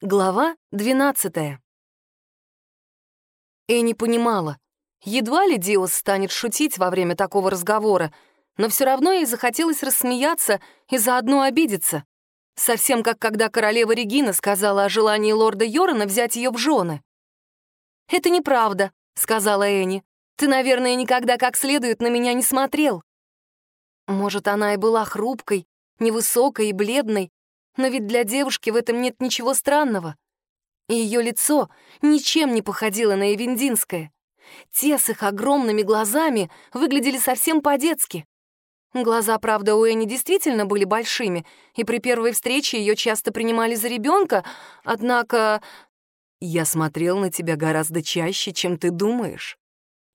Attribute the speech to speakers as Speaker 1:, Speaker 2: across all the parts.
Speaker 1: Глава 12 Эни понимала, едва ли Диос станет шутить во время такого разговора, но все равно ей захотелось рассмеяться и заодно обидеться. Совсем как когда королева Регина сказала о желании лорда Йорона взять ее в жены. «Это неправда», — сказала Эни. «Ты, наверное, никогда как следует на меня не смотрел». Может, она и была хрупкой, невысокой и бледной, но ведь для девушки в этом нет ничего странного. И ее лицо ничем не походило на Эвендинское. Те с их огромными глазами выглядели совсем по-детски. Глаза, правда, у Энни действительно были большими, и при первой встрече ее часто принимали за ребенка, однако... «Я смотрел на тебя гораздо чаще, чем ты думаешь.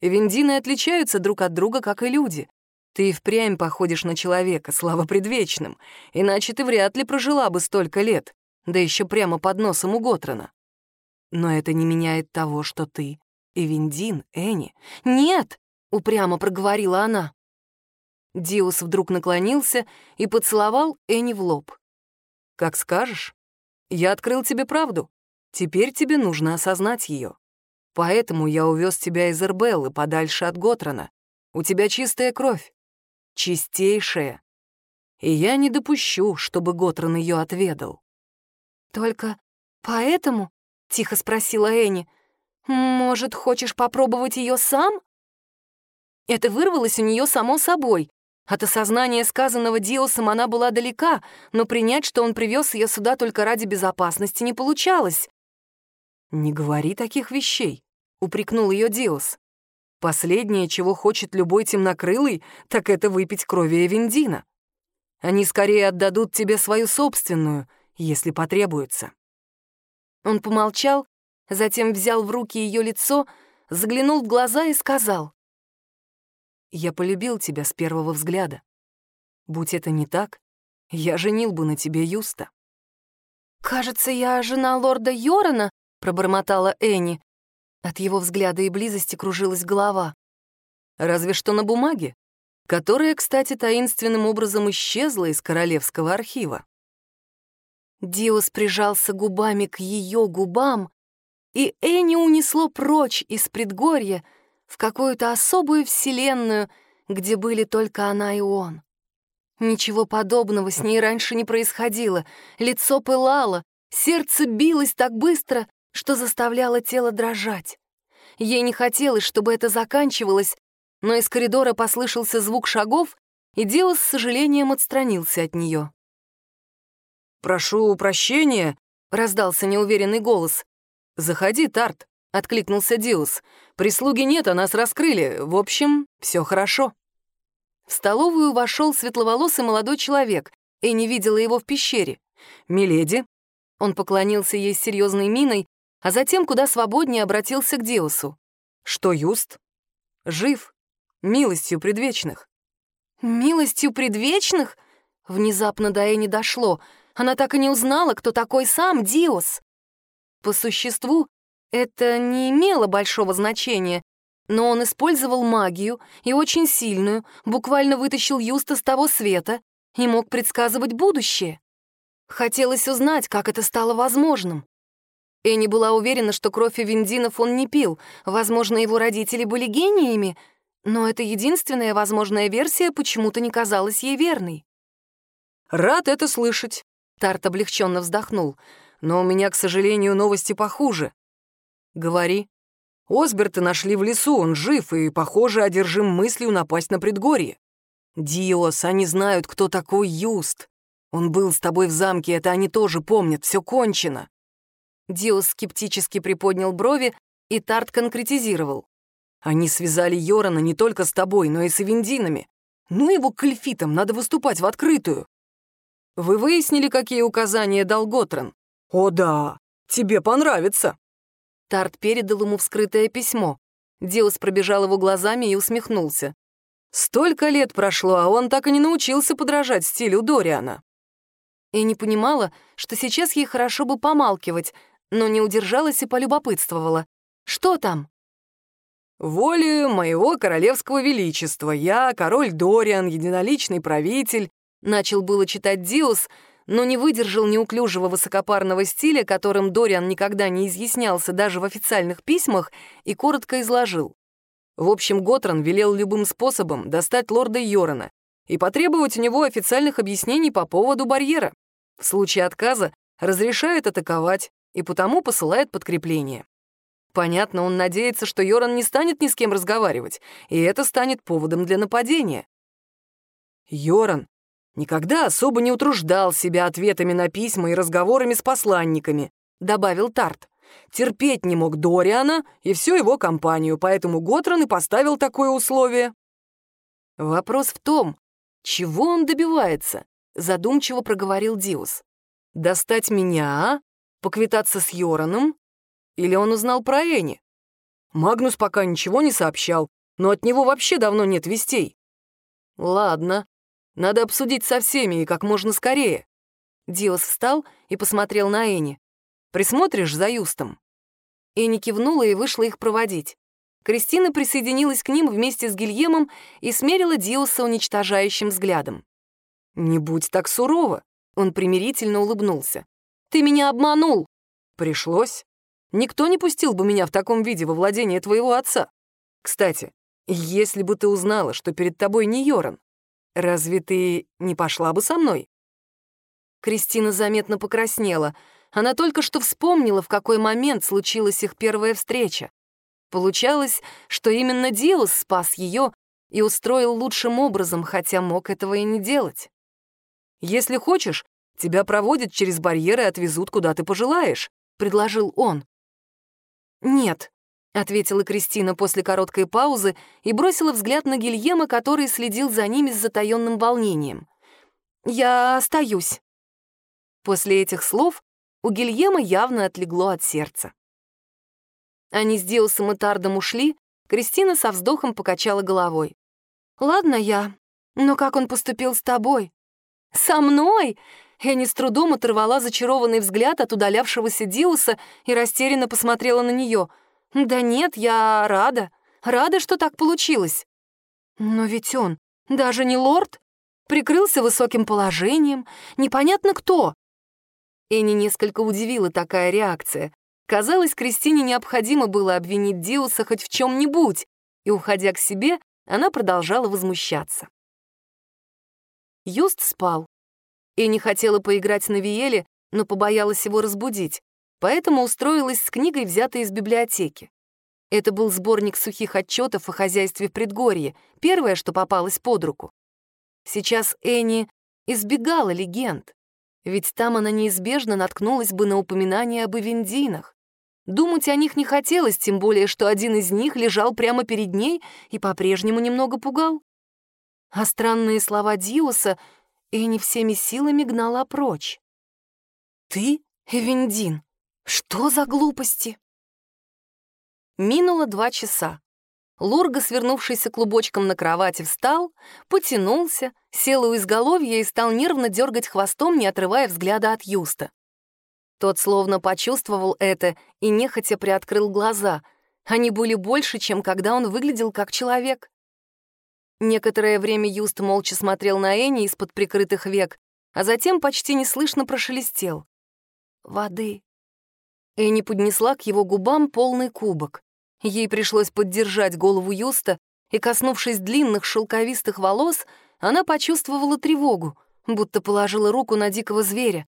Speaker 1: Вендины отличаются друг от друга, как и люди. Ты и впрямь походишь на человека, слава предвечным, иначе ты вряд ли прожила бы столько лет, да еще прямо под носом у Готрона. Но это не меняет того, что ты и Виндин, Энни. Нет, упрямо проговорила она. Диус вдруг наклонился и поцеловал Энни в лоб. «Как скажешь. Я открыл тебе правду. Теперь тебе нужно осознать ее. Поэтому я увез тебя из Эрбеллы подальше от Готрона. У тебя чистая кровь чистейшая. И я не допущу, чтобы Готрон ее отведал. «Только поэтому?» — тихо спросила Энни. «Может, хочешь попробовать ее сам?» Это вырвалось у нее само собой. От осознания сказанного Диосом она была далека, но принять, что он привез ее сюда только ради безопасности, не получалось. «Не говори таких вещей», — упрекнул ее Диос. Последнее, чего хочет любой темнокрылый, так это выпить крови Эвендина. Они скорее отдадут тебе свою собственную, если потребуется». Он помолчал, затем взял в руки ее лицо, заглянул в глаза и сказал. «Я полюбил тебя с первого взгляда. Будь это не так, я женил бы на тебе Юста». «Кажется, я жена лорда Йорона», — пробормотала Энни. От его взгляда и близости кружилась голова. Разве что на бумаге, которая, кстати, таинственным образом исчезла из королевского архива. Диос прижался губами к ее губам, и Энни унесло прочь из предгорья в какую-то особую вселенную, где были только она и он. Ничего подобного с ней раньше не происходило. Лицо пылало, сердце билось так быстро, что заставляло тело дрожать. Ей не хотелось, чтобы это заканчивалось, но из коридора послышался звук шагов, и Диос с сожалением отстранился от нее.
Speaker 2: «Прошу прощения», — раздался неуверенный голос.
Speaker 1: «Заходи, Тарт», — откликнулся Диус. «Прислуги нет, а нас раскрыли. В общем, все хорошо». В столовую вошел светловолосый молодой человек, и не видела его в пещере. «Миледи». Он поклонился ей серьезной миной, а затем куда свободнее обратился к Диосу. «Что, Юст?» «Жив. Милостью предвечных». «Милостью предвечных?» Внезапно до Эни дошло. Она так и не узнала, кто такой сам Диос. По существу, это не имело большого значения, но он использовал магию, и очень сильную, буквально вытащил Юста с того света и мог предсказывать будущее. Хотелось узнать, как это стало возможным. Энни была уверена, что кровь Виндинов он не пил. Возможно, его родители были гениями, но эта единственная возможная версия почему-то не казалась ей верной.
Speaker 2: «Рад это слышать», — Тарт облегченно вздохнул. «Но у меня, к сожалению, новости похуже». «Говори». «Осберта нашли в лесу, он жив и, похоже, одержим мыслью напасть на предгорье». «Диос, они знают, кто такой Юст. Он был с тобой в замке, это они тоже помнят, все кончено».
Speaker 1: Диос скептически приподнял брови, и Тарт конкретизировал.
Speaker 2: «Они связали Йорана не только с тобой, но и с Эвендинами. Ну его к эльфитам, надо выступать в открытую». «Вы выяснили, какие указания дал Готрен?» «О да, тебе понравится».
Speaker 1: Тарт передал ему вскрытое письмо. Диос пробежал его глазами и усмехнулся.
Speaker 2: «Столько лет прошло, а он так и не научился подражать стилю Дориана».
Speaker 1: И не понимала, что сейчас ей хорошо бы помалкивать, но не удержалась и полюбопытствовала. «Что там?»
Speaker 2: «Волею моего королевского величества, я, король Дориан, единоличный правитель», начал было читать Диус,
Speaker 1: но не выдержал неуклюжего высокопарного стиля, которым Дориан никогда не изъяснялся даже в официальных письмах, и коротко изложил. В общем, Готран велел любым способом достать лорда Йорона и потребовать у него официальных объяснений по поводу барьера. В случае отказа разрешает атаковать и потому посылает подкрепление. Понятно, он надеется, что Йоран не станет ни с кем разговаривать, и это станет поводом для нападения. Йоран никогда особо не утруждал себя ответами на письма и разговорами с посланниками, добавил Тарт. Терпеть не мог Дориана и всю его компанию, поэтому Готран и поставил такое условие. Вопрос в том, чего он добивается, задумчиво проговорил Диус. Достать меня, поквитаться с Йораном или он узнал про Эни? Магнус пока ничего не сообщал, но от него вообще давно нет вестей. Ладно, надо обсудить со всеми и как можно скорее. Диос встал и посмотрел на Эни. Присмотришь за Юстом?» Эни кивнула и вышла их проводить. Кристина присоединилась к ним вместе с Гильемом и смерила Диоса уничтожающим взглядом. «Не будь так сурова», — он примирительно улыбнулся. «Ты меня обманул!» «Пришлось. Никто не пустил бы меня в таком виде во владение твоего отца. Кстати, если бы ты узнала, что перед тобой не Йоран, разве ты не пошла бы со мной?» Кристина заметно покраснела. Она только что вспомнила, в какой момент случилась их первая встреча. Получалось, что именно Диос спас ее и устроил лучшим образом, хотя мог этого и не делать. «Если хочешь, тебя проводят через барьеры и отвезут, куда ты пожелаешь», — предложил он. «Нет», — ответила Кристина после короткой паузы и бросила взгляд на Гильема, который следил за ними с затаённым волнением. «Я остаюсь». После этих слов у Гильема явно отлегло от сердца. Они с Диусом и Тардом ушли, Кристина со вздохом покачала головой. «Ладно я, но как он поступил с тобой?» «Со мной?» Энни с трудом оторвала зачарованный взгляд от удалявшегося Диуса и растерянно посмотрела на нее. «Да нет, я рада. Рада, что так получилось». «Но ведь он даже не лорд. Прикрылся высоким положением. Непонятно кто». Энни несколько удивила такая реакция. Казалось, Кристине необходимо было обвинить Диуса хоть в чем-нибудь, и, уходя к себе, она продолжала возмущаться. Юст спал и не хотела поиграть на Виеле, но побоялась его разбудить, поэтому устроилась с книгой, взятой из библиотеки. Это был сборник сухих отчетов о хозяйстве в предгорье, первое, что попалось под руку. Сейчас Энни избегала легенд, ведь там она неизбежно наткнулась бы на упоминание об Эвендинах. Думать о них не хотелось, тем более, что один из них лежал прямо перед ней и по-прежнему немного пугал. А странные слова Диоса и не всеми силами гнала прочь. «Ты, Эвендин, что за глупости?» Минуло два часа. Лурга, свернувшийся клубочком на кровати, встал, потянулся, сел у изголовья и стал нервно дергать хвостом, не отрывая взгляда от Юста. Тот словно почувствовал это и нехотя приоткрыл глаза. Они были больше, чем когда он выглядел как человек. Некоторое время Юст молча смотрел на Энни из-под прикрытых век, а затем почти неслышно прошелестел. «Воды». Энни поднесла к его губам полный кубок. Ей пришлось поддержать голову Юста, и, коснувшись длинных шелковистых волос, она почувствовала тревогу, будто положила руку на дикого зверя.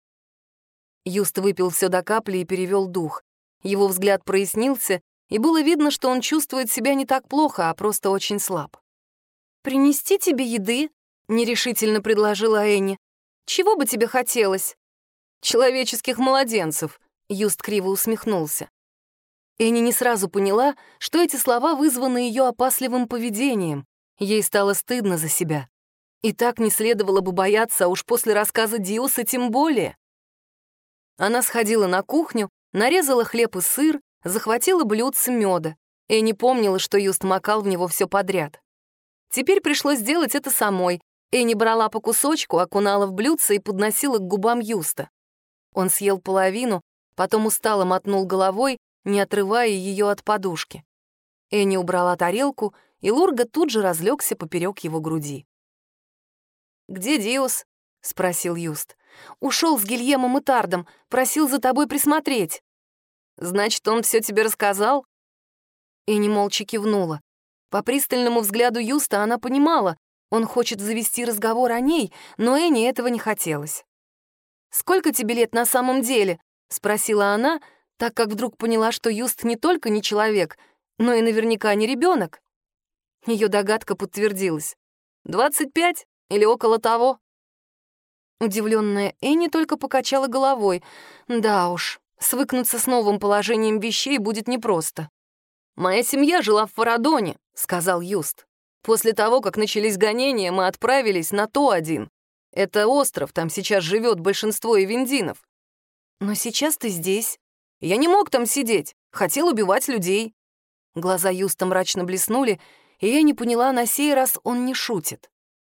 Speaker 1: Юст выпил все до капли и перевел дух. Его взгляд прояснился, и было видно, что он чувствует себя не так плохо, а просто очень слаб. «Принести тебе еды?» — нерешительно предложила Энни. «Чего бы тебе хотелось?» «Человеческих младенцев», — Юст криво усмехнулся. Энни не сразу поняла, что эти слова вызваны ее опасливым поведением. Ей стало стыдно за себя. И так не следовало бы бояться, а уж после рассказа Диуса тем более. Она сходила на кухню, нарезала хлеб и сыр, захватила блюдце меда. Энни помнила, что Юст макал в него все подряд. Теперь пришлось сделать это самой. Энни брала по кусочку, окунала в блюдце и подносила к губам Юста. Он съел половину, потом устало мотнул головой, не отрывая ее от подушки. Энни убрала тарелку, и Лурга тут же разлегся поперек его груди. «Где Диус?» — спросил Юст. Ушел с Гильемом и Тардом, просил за тобой присмотреть».
Speaker 2: «Значит, он все тебе рассказал?»
Speaker 1: Энни молча кивнула. По пристальному взгляду Юста она понимала, он хочет завести разговор о ней, но Энни этого не хотелось. «Сколько тебе лет на самом деле?» — спросила она, так как вдруг поняла, что Юст не только не человек, но и наверняка не ребенок. Ее догадка подтвердилась. «Двадцать пять или около того?» Удивленная Энни только покачала головой. «Да уж, свыкнуться с новым положением вещей будет непросто». «Моя семья жила в Фарадоне», — сказал Юст. «После того, как начались гонения, мы отправились на То-1. Это остров, там сейчас живет большинство ивендинов. Но сейчас ты здесь. Я не мог там сидеть, хотел убивать людей». Глаза Юста мрачно блеснули, и я не поняла, на сей раз он не шутит.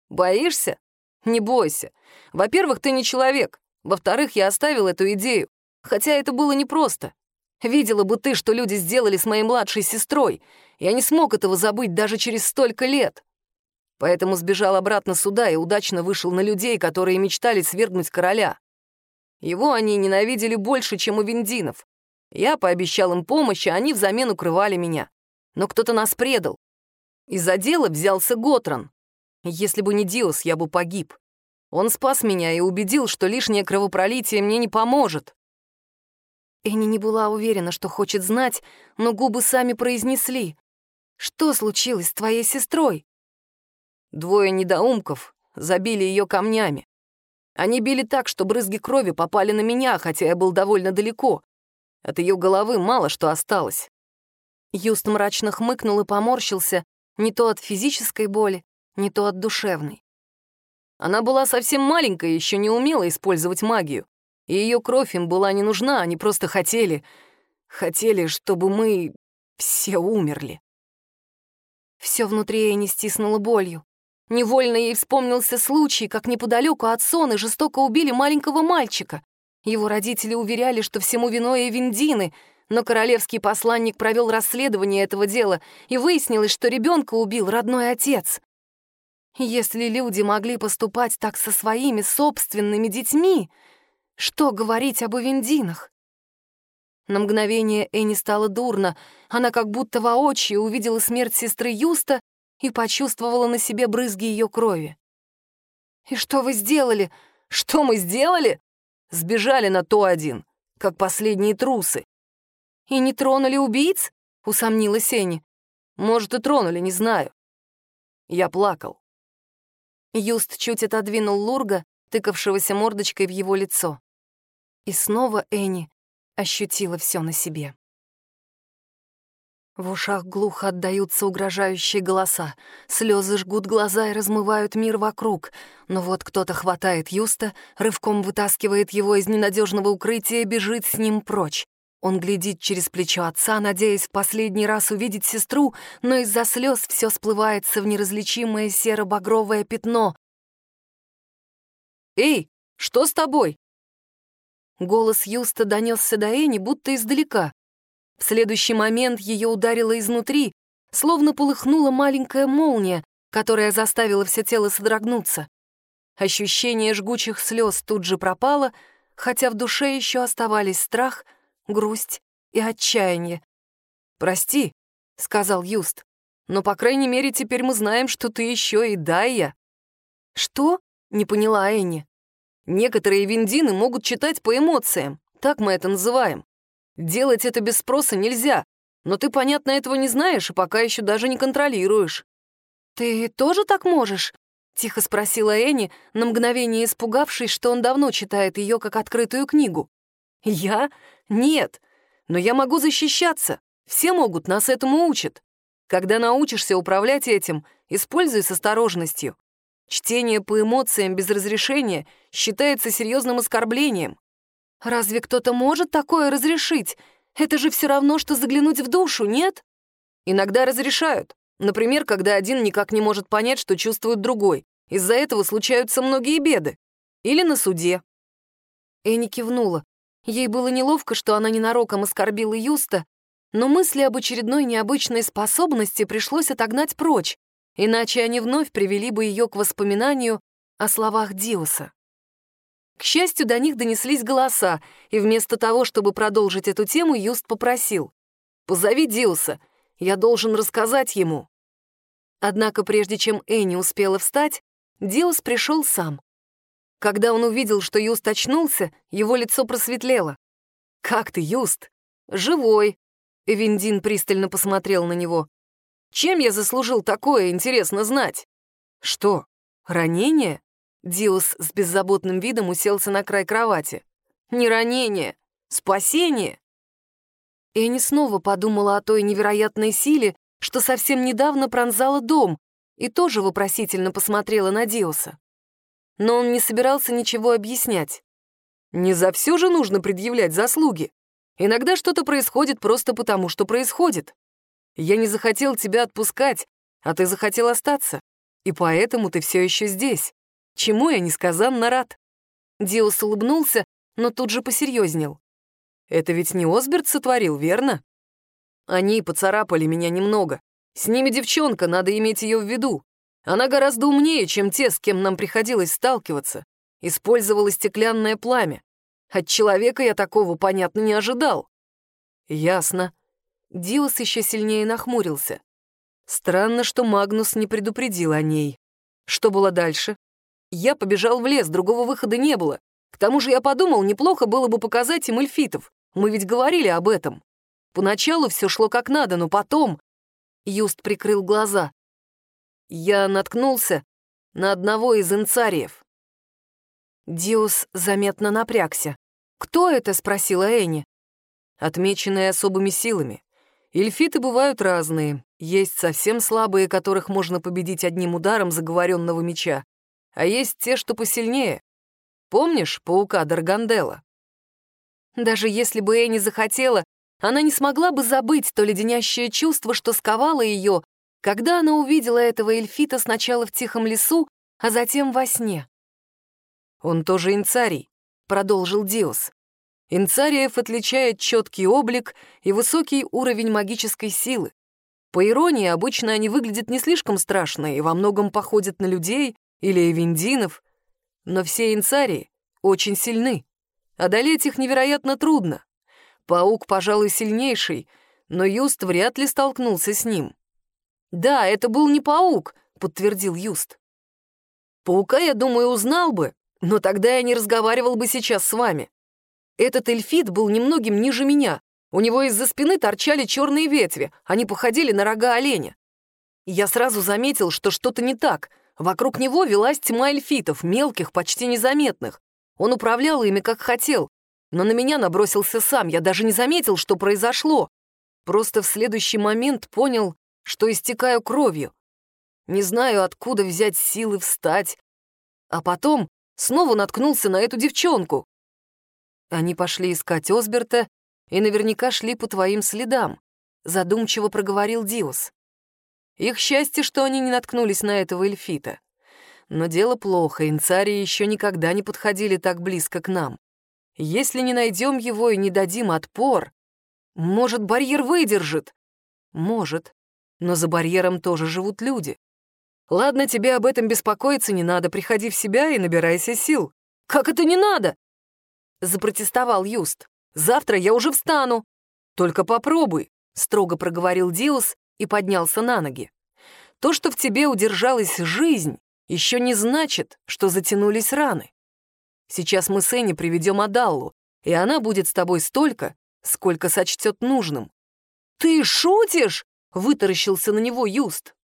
Speaker 1: «Боишься? Не бойся. Во-первых, ты не человек. Во-вторых, я оставил эту идею. Хотя это было непросто. Видела бы ты, что люди сделали с моей младшей сестрой. Я не смог этого забыть даже через столько лет. Поэтому сбежал обратно сюда и удачно вышел на людей, которые мечтали свергнуть короля. Его они ненавидели больше, чем у виндинов. Я пообещал им помощь, а они взамен укрывали меня. Но кто-то нас предал. Из-за дела взялся Готран. Если бы не Диос, я бы погиб. Он спас меня и убедил, что лишнее кровопролитие мне не поможет. Энни не была уверена, что хочет знать, но губы сами произнесли. «Что случилось с твоей сестрой?» Двое недоумков забили ее камнями. Они били так, что брызги крови попали на меня, хотя я был довольно далеко. От ее головы мало что осталось. Юст мрачно хмыкнул и поморщился, не то от физической боли, не то от душевной. Она была совсем маленькая еще не умела использовать магию. И ее кровь им была не нужна, они просто хотели... Хотели, чтобы мы все умерли. Все внутри не стиснуло болью. Невольно ей вспомнился случай, как неподалеку от Соны жестоко убили маленького мальчика. Его родители уверяли, что всему виной Виндины, но королевский посланник провел расследование этого дела, и выяснилось, что ребенка убил родной отец. Если люди могли поступать так со своими собственными детьми, что говорить об Эвендинах? На мгновение Энни стало дурно. Она как будто воочию увидела смерть сестры Юста и почувствовала на себе брызги ее крови. «И что вы сделали? Что мы сделали?» Сбежали на то один, как последние трусы. «И не тронули убийц?» — усомнилась Энни. «Может, и тронули, не знаю». Я плакал. Юст чуть отодвинул Лурга, тыкавшегося мордочкой в его лицо. И снова Энни ощутила все на себе. В ушах глухо отдаются угрожающие голоса. Слезы жгут глаза и размывают мир вокруг. Но вот кто-то хватает Юста, рывком вытаскивает его из ненадежного укрытия и бежит с ним прочь. Он глядит через плечо отца, надеясь в последний раз увидеть сестру, но из-за слез все сплывается в неразличимое серо-багровое пятно. «Эй, что с тобой?» Голос Юста донесся до Эни, будто издалека. В следующий момент ее ударило изнутри, словно полыхнула маленькая молния, которая заставила все тело содрогнуться. Ощущение жгучих слез тут же пропало, хотя в душе еще оставались страх — грусть и отчаяние. «Прости», — сказал Юст, «но, по крайней мере, теперь мы знаем, что ты еще и Дайя». «Что?» — не поняла Энни. «Некоторые виндины могут читать по эмоциям, так мы это называем. Делать это без спроса нельзя, но ты, понятно, этого не знаешь и пока еще даже не контролируешь». «Ты тоже так можешь?» — тихо спросила Энни, на мгновение испугавшись, что он давно читает ее как открытую книгу. «Я? Нет. Но я могу защищаться. Все могут, нас этому учат. Когда научишься управлять этим, используй с осторожностью. Чтение по эмоциям без разрешения считается серьезным оскорблением. Разве кто-то может такое разрешить? Это же все равно, что заглянуть в душу, нет? Иногда разрешают. Например, когда один никак не может понять, что чувствует другой. Из-за этого случаются многие беды. Или на суде. Эни кивнула. Ей было неловко, что она ненароком оскорбила Юста, но мысли об очередной необычной способности пришлось отогнать прочь, иначе они вновь привели бы ее к воспоминанию о словах Диоса. К счастью, до них донеслись голоса, и вместо того, чтобы продолжить эту тему, Юст попросил. «Позови Диуса, я должен рассказать ему». Однако прежде чем Энни успела встать, Диус пришел сам. Когда он увидел, что Юст очнулся, его лицо просветлело. «Как ты, Юст?» «Живой», — Виндин пристально посмотрел на него. «Чем я заслужил такое, интересно знать?» «Что, ранение?» Диус с беззаботным видом уселся на край кровати. «Не ранение, спасение!» Энни снова подумала о той невероятной силе, что совсем недавно пронзала дом, и тоже вопросительно посмотрела на Диуса. Но он не собирался ничего объяснять. «Не за все же нужно предъявлять заслуги. Иногда что-то происходит просто потому, что происходит. Я не захотел тебя отпускать, а ты захотел остаться, и поэтому ты все еще здесь чему я несказанно рад. Диос улыбнулся, но тут же посерьезнел. «Это ведь не Осберт сотворил, верно?» «Они поцарапали меня немного. С ними девчонка, надо иметь ее в виду. Она гораздо умнее, чем те, с кем нам приходилось сталкиваться. Использовала стеклянное пламя. От человека я такого, понятно, не ожидал». «Ясно». Диос еще сильнее нахмурился. Странно, что Магнус не предупредил о ней. Что было дальше? Я побежал в лес, другого выхода не было. К тому же я подумал, неплохо было бы показать им эльфитов. Мы ведь говорили об этом. Поначалу все шло как надо, но потом... Юст прикрыл глаза. Я наткнулся на одного из инцариев. Диус заметно напрягся. «Кто это?» — спросила Энни. «Отмеченные особыми силами. Эльфиты бывают разные. Есть совсем слабые, которых можно победить одним ударом заговоренного меча а есть те, что посильнее. Помнишь паука Даргандела? Даже если бы Энни захотела, она не смогла бы забыть то леденящее чувство, что сковало ее, когда она увидела этого эльфита сначала в тихом лесу, а затем во сне. «Он тоже инцарий», — продолжил Диос. «Инцариев отличает четкий облик и высокий уровень магической силы. По иронии, обычно они выглядят не слишком страшно и во многом походят на людей, или эвендинов, но все инцарии очень сильны. Одолеть их невероятно трудно. Паук, пожалуй, сильнейший, но Юст вряд ли столкнулся с ним. «Да, это был не паук», — подтвердил Юст. «Паука, я думаю, узнал бы, но тогда я не разговаривал бы сейчас с вами. Этот эльфит был немногим ниже меня. У него из-за спины торчали черные ветви, они походили на рога оленя. Я сразу заметил, что что-то не так — Вокруг него велась тьма эльфитов, мелких, почти незаметных. Он управлял ими как хотел, но на меня набросился сам, я даже не заметил, что произошло. Просто в следующий момент понял, что истекаю кровью. Не знаю, откуда взять силы встать. А потом снова наткнулся на эту девчонку. Они пошли искать Осберта и наверняка шли по твоим следам, задумчиво проговорил Диос. Их счастье, что они не наткнулись на этого эльфита. Но дело плохо, инцарии еще никогда не подходили так близко к нам. Если не найдем его и не дадим отпор, может, барьер выдержит? Может, но за барьером тоже живут люди. Ладно, тебе об этом беспокоиться не надо, приходи в себя и набирайся сил. Как это не надо? Запротестовал Юст. Завтра я уже встану. Только попробуй, строго проговорил Диус и поднялся на ноги. То, что в тебе удержалась жизнь, еще не значит, что затянулись раны. Сейчас мы с Энни приведем Адаллу, и она будет с тобой столько, сколько сочтет нужным. «Ты шутишь?» — вытаращился на него Юст.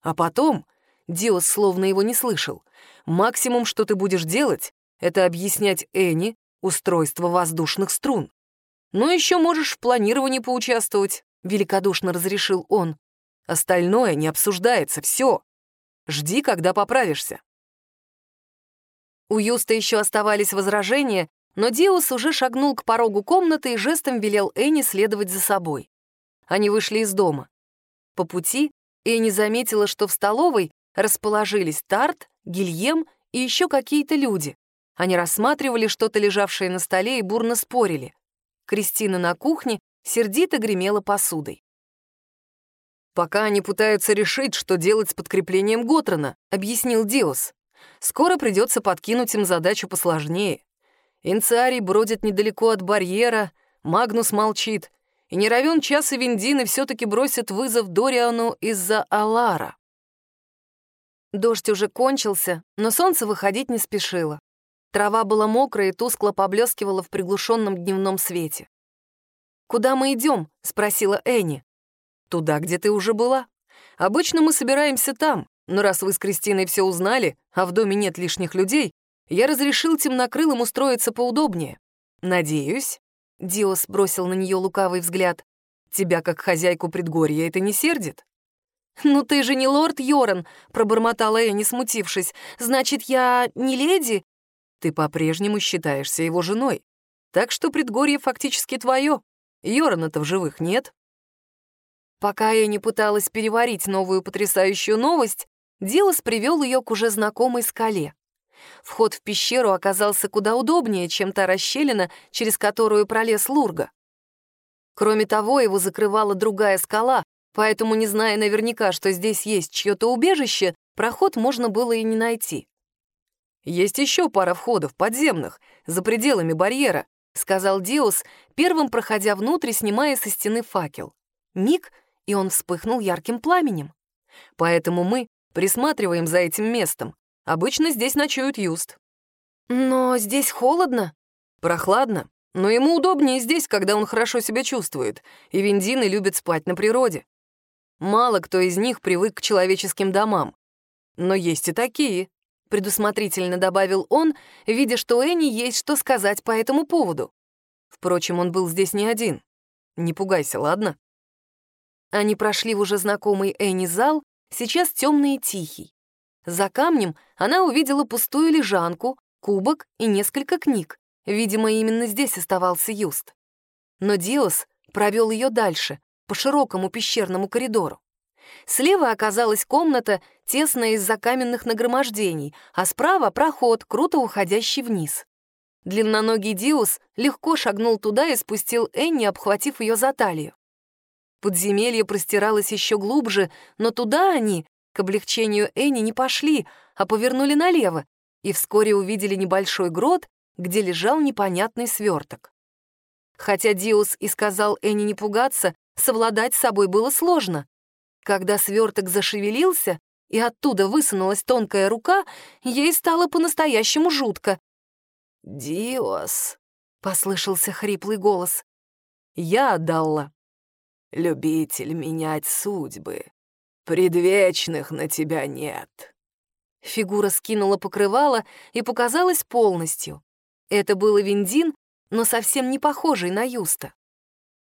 Speaker 1: А потом, Диос словно его не слышал, максимум, что ты будешь делать, это объяснять Энни устройство воздушных струн. Но еще можешь в планировании поучаствовать. — великодушно разрешил он. «Остальное не обсуждается, все. Жди, когда поправишься». У Юста еще оставались возражения, но Диус уже шагнул к порогу комнаты и жестом велел Энни следовать за собой. Они вышли из дома. По пути Энни заметила, что в столовой расположились Тарт, Гильем и еще какие-то люди. Они рассматривали что-то, лежавшее на столе, и бурно спорили. Кристина на кухне сердито гремела посудой. «Пока они пытаются решить, что делать с подкреплением Готрона», — объяснил Диос.
Speaker 2: Скоро придется подкинуть им задачу посложнее. Инциарий бродит недалеко от барьера, Магнус молчит, и не равен час и Виндины все-таки бросят вызов Дориану из-за Алара.
Speaker 1: Дождь уже кончился, но солнце выходить не спешило. Трава была мокрая и тускло поблескивала в приглушенном дневном свете. «Куда мы идем?» — спросила Энни.
Speaker 2: «Туда, где ты уже была. Обычно мы собираемся там, но раз вы с Кристиной все узнали, а в доме нет лишних людей, я разрешил темнокрылым устроиться поудобнее. Надеюсь, Диос бросил на нее лукавый взгляд. «Тебя, как хозяйку предгорья, это не сердит?»
Speaker 1: «Ну ты же не лорд Йоран», — пробормотала Энни, смутившись. «Значит, я не леди?»
Speaker 2: «Ты по-прежнему считаешься его женой, так что предгорье фактически твое. Йорана-то в живых нет».
Speaker 1: Пока Энни пыталась переварить новую потрясающую новость, Диос привел ее к уже знакомой скале. Вход в пещеру оказался куда удобнее, чем та расщелина, через которую пролез Лурга. Кроме того, его закрывала другая скала, поэтому, не зная наверняка, что здесь есть чье-то убежище, проход можно было и не найти.
Speaker 2: «Есть еще пара входов, подземных, за пределами барьера», — сказал Диос, первым проходя внутрь, снимая со стены факел.
Speaker 1: Миг, и он вспыхнул ярким пламенем.
Speaker 2: «Поэтому мы присматриваем за этим местом. Обычно здесь ночуют Юст.
Speaker 1: Но здесь холодно.
Speaker 2: Прохладно. Но ему удобнее здесь, когда он хорошо себя чувствует, и виндины любят спать на природе. Мало кто из них привык к человеческим домам. Но есть и такие, предусмотрительно добавил он, видя, что Энни есть что сказать по этому поводу. Впрочем, он был здесь не один. Не пугайся, ладно?
Speaker 1: Они прошли в уже знакомый Энни зал, сейчас темный и тихий. За камнем она увидела пустую лежанку, кубок и несколько книг. Видимо, именно здесь оставался Юст. Но Диос провел ее дальше, по широкому пещерному коридору. Слева оказалась комната, тесная из-за каменных нагромождений, а справа — проход, круто уходящий вниз. Длинноногий Диус легко шагнул туда и спустил Энни, обхватив ее за талию. Подземелье простиралось еще глубже, но туда они, к облегчению Энни не пошли, а повернули налево и вскоре увидели небольшой грот, где лежал непонятный сверток. Хотя Диус и сказал Энни не пугаться, совладать с собой было сложно. Когда сверток зашевелился, и оттуда высунулась тонкая рука, ей стало по-настоящему жутко.
Speaker 2: «Диос», — послышался хриплый голос.
Speaker 1: «Я отдала».
Speaker 2: «Любитель менять судьбы. Предвечных на тебя нет».
Speaker 1: Фигура скинула покрывало и показалась полностью. Это было Виндин, но совсем не похожий на Юста.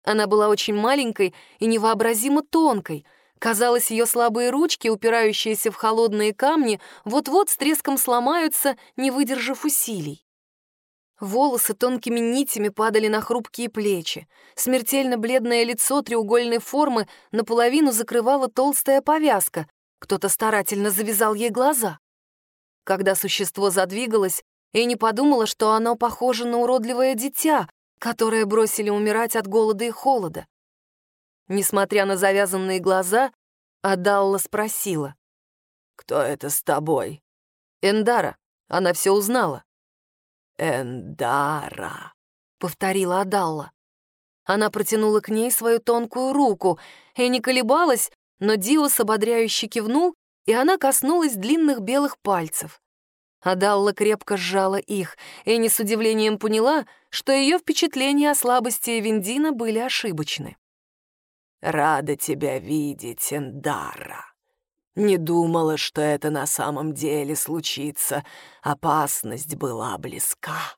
Speaker 1: Она была очень маленькой и невообразимо тонкой. Казалось, ее слабые ручки, упирающиеся в холодные камни, вот-вот с треском сломаются, не выдержав усилий. Волосы тонкими нитями падали на хрупкие плечи. Смертельно бледное лицо треугольной формы наполовину закрывала толстая повязка. Кто-то старательно завязал ей глаза. Когда существо задвигалось, Энни подумала, что оно похоже на уродливое дитя, которое бросили умирать от голода и холода. Несмотря на завязанные глаза, Адалла спросила.
Speaker 2: «Кто это с тобой?»
Speaker 1: «Эндара. Она все узнала».
Speaker 2: «Эндара», —
Speaker 1: повторила Адалла. Она протянула к ней свою тонкую руку и не колебалась, но Диос ободряюще кивнул, и она коснулась длинных белых пальцев. Адалла крепко сжала их, и не с удивлением поняла, что ее впечатления о слабости Эвендина были ошибочны.
Speaker 2: «Рада тебя видеть, Эндара», не думала, что это на самом деле случится. Опасность была близка.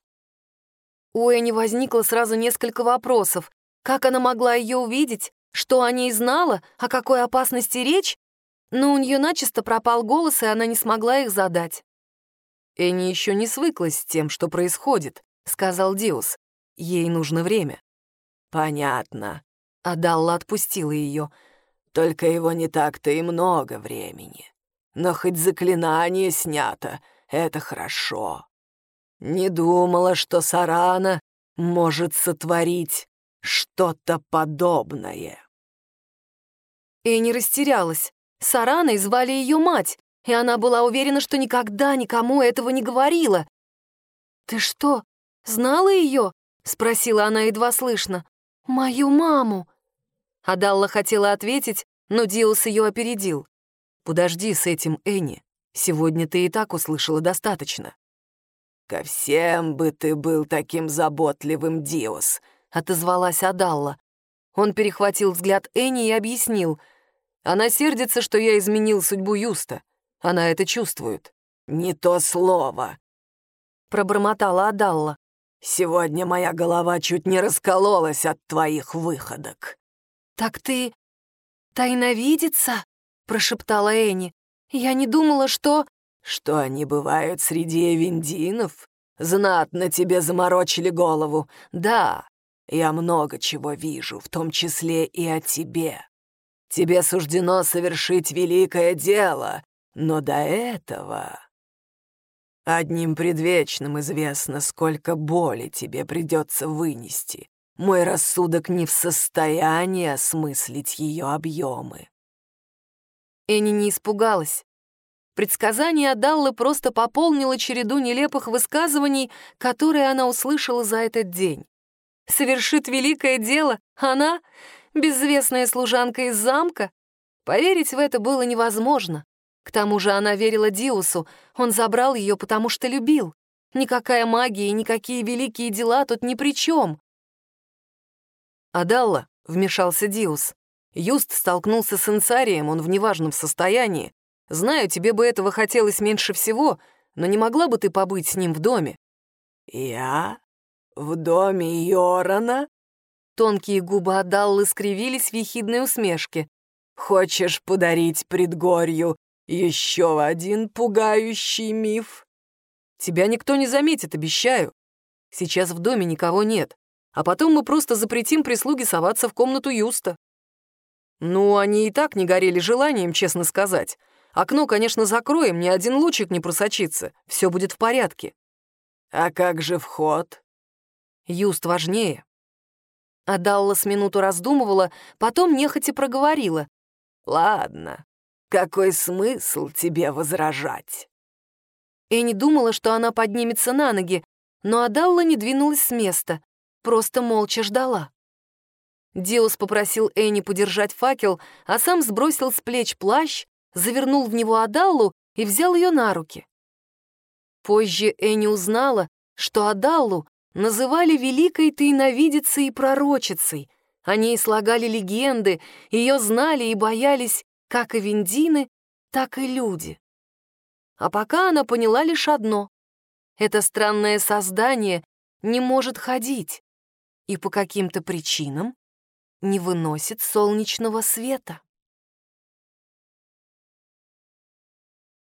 Speaker 1: У Эни возникло сразу несколько вопросов. Как она могла ее увидеть? Что о ней знала? О какой опасности речь? Но у нее начисто пропал голос, и она не смогла их задать.
Speaker 2: Эни еще не свыклась с тем, что происходит, сказал Диус. Ей нужно время. Понятно. Адалла отпустила ее. Только его не так-то и много времени. Но хоть заклинание снято, это хорошо. Не думала, что Сарана может сотворить что-то подобное.
Speaker 1: И не растерялась. Сараной звали ее мать. и она была уверена, что никогда никому этого не говорила. «Ты что, знала ее?» — спросила она едва слышно. «Мою маму!» Адалла хотела ответить, но Диус ее опередил.
Speaker 2: «Подожди с этим, Энни. Сегодня ты и так услышала достаточно».
Speaker 3: «Ко всем бы ты был таким заботливым, Диос», — отозвалась Адалла.
Speaker 2: Он перехватил взгляд Энни и объяснил. «Она сердится, что я изменил судьбу Юста. Она это чувствует».
Speaker 3: «Не то слово», —
Speaker 1: пробормотала Адалла.
Speaker 3: «Сегодня моя голова чуть не раскололась от твоих выходок».
Speaker 1: «Так ты тайновидица?» — прошептала Энни. «Я не думала, что...»
Speaker 3: «Что они бывают среди эвендинов? Знатно тебе заморочили голову. Да, я много чего вижу, в том числе и о тебе. Тебе суждено совершить великое дело, но до этого... Одним предвечным известно, сколько боли тебе придется вынести. Мой рассудок не в состоянии осмыслить ее объемы.
Speaker 1: Энни не испугалась. Предсказание Адаллы просто пополнило череду нелепых высказываний, которые она услышала за этот день. Совершит великое дело она, безвестная служанка из замка? Поверить в это было невозможно. К тому же она верила Диусу, он забрал ее, потому что любил. Никакая магия и никакие великие дела тут ни при чем.
Speaker 2: «Адалла», — вмешался Диус, — «Юст столкнулся с инцарием, он в неважном состоянии. Знаю, тебе бы этого хотелось меньше всего, но не могла бы ты побыть с ним в доме?»
Speaker 3: «Я? В доме Йорана?»
Speaker 1: Тонкие губы Адаллы скривились в ехидной усмешке.
Speaker 3: «Хочешь подарить предгорью еще один пугающий миф?»
Speaker 2: «Тебя никто не заметит, обещаю. Сейчас в доме никого нет, а потом мы просто запретим прислуге соваться в комнату Юста». «Ну, они и так не горели желанием, честно сказать. Окно, конечно, закроем, ни один лучик не просочится. Все будет в порядке.
Speaker 3: А как же вход?
Speaker 2: Юст важнее.
Speaker 1: А Даллас минуту раздумывала, потом нехотя проговорила.
Speaker 3: Ладно, какой смысл тебе возражать?
Speaker 1: Энни думала, что она поднимется на ноги, но Адалла не двинулась с места, просто молча ждала. Диос попросил Энни подержать факел, а сам сбросил с плеч плащ, завернул в него Адаллу и взял ее на руки. Позже Энни узнала, что Адаллу называли великой тайновидицей и пророчицей. О ней слагали легенды, ее знали и боялись как и виндины, так и люди. А пока она поняла лишь одно — это странное создание не может ходить и по каким-то причинам не выносит солнечного света.